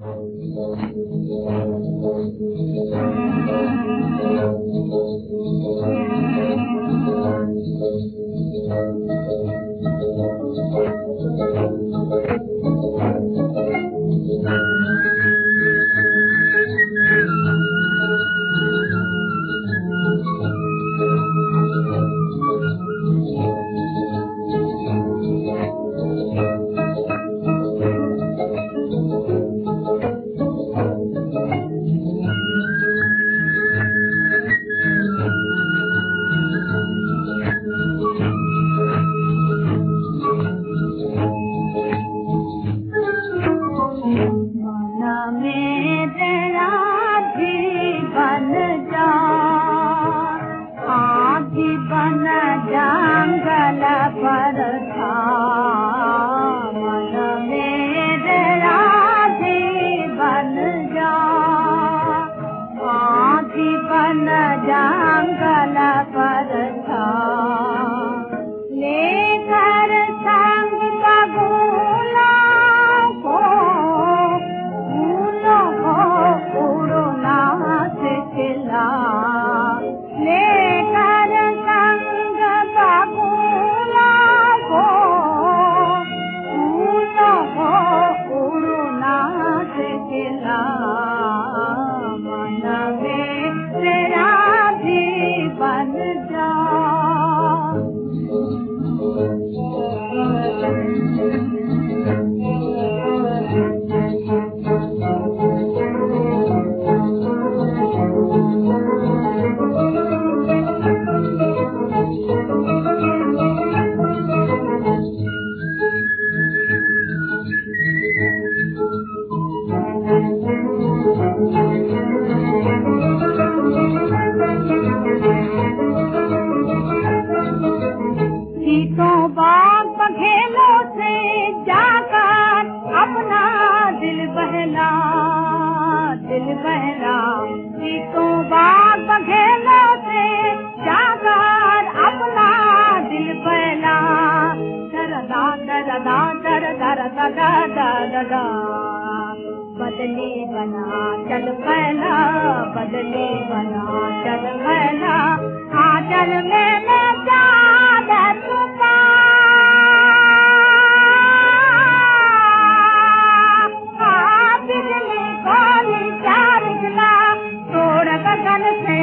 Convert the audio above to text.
Thank you. लगा। बदले बना, चल पहला बदले बना, चल पहला आचल में मैं चादर बिजली तोड़ गगन से